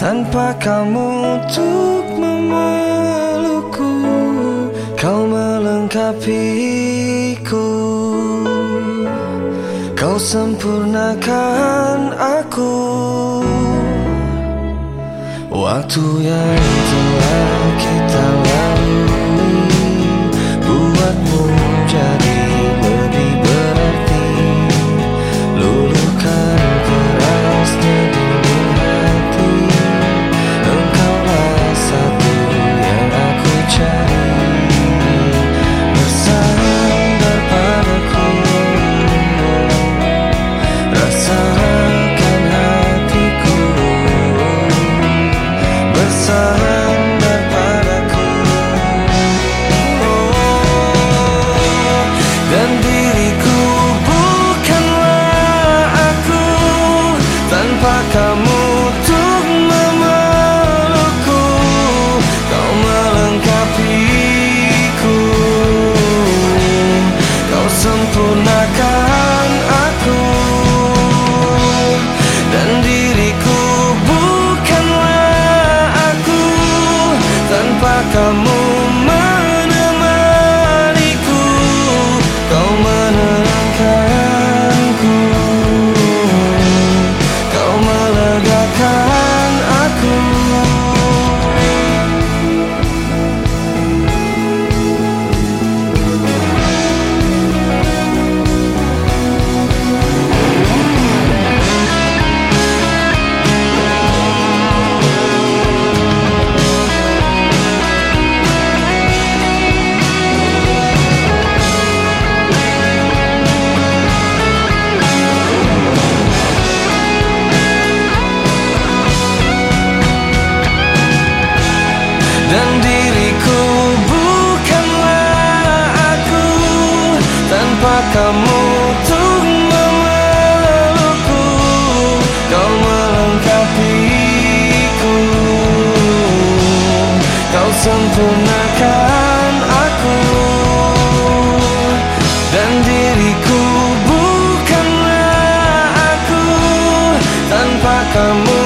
Tanpa kamu untuk memelukku Kau melengkapiku. Kau sempurnakan aku. Waktu yang telah kamu kamu untuk memelukku. Kau melengkapiku. Kau sempurnakan aku. Dan diriku bukanlah aku Tanpa kamu.